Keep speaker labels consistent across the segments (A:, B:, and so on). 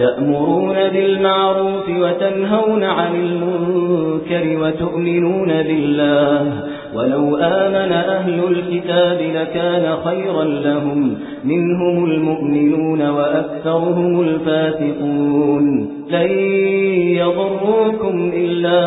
A: تأمرون بالمعروف وتنهون عن المنكر وتؤمنون بالله ولو آمن أهل الكتاب لكان خيرا لهم منهم المؤمنون وأكثرهم الفاسقون لن يضروكم إلا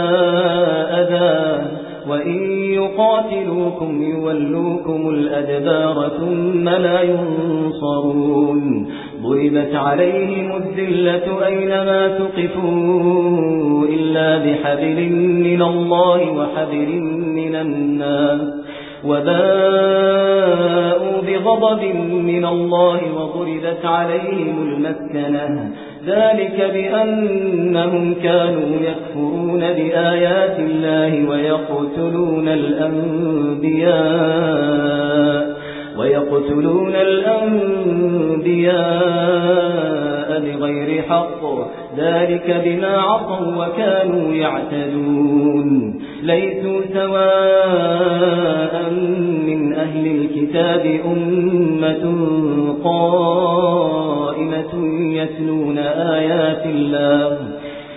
A: أذى وإن يقاتلوكم يولوكم الأدبار ثم لا ينصرون ضربت عليهم الذلة أينما تقفوا إلا بحبل من الله وحبل من الناس وباءوا بغضب من الله وضربت عليهم المسكنة ذلك بأنهم كانوا يكفرون بآيات الله ويقتلون الأنبياء ويقتلون الأنبياء بغير حق. ذلك بما عصوا وكانوا يعتدون. ليسوا سواء من أهل الكتاب أمة قائمة يتلون آيات الله.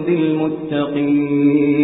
A: بالمتقين